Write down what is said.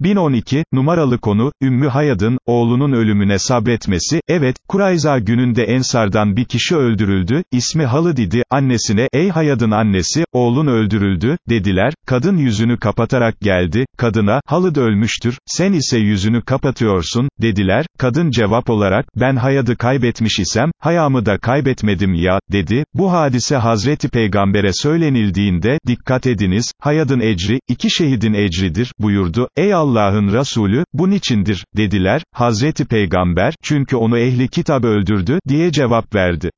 1012, numaralı konu, Ümmü Hayad'ın, oğlunun ölümüne sabretmesi, evet, Kurayza gününde Ensardan bir kişi öldürüldü, ismi Halid idi, annesine, ey Hayad'ın annesi, oğlun öldürüldü, dediler, kadın yüzünü kapatarak geldi, kadına, Halid ölmüştür, sen ise yüzünü kapatıyorsun, dediler, kadın cevap olarak, ben Hayad'ı kaybetmiş isem, hayamı da kaybetmedim ya, dedi, bu hadise Hazreti Peygamber'e söylenildiğinde, dikkat ediniz, Hayad'ın ecri, iki şehidin ecridir, buyurdu, ey Allah'ın Resulü, bu niçindir, dediler, Hazreti Peygamber, çünkü onu ehli kitap öldürdü, diye cevap verdi.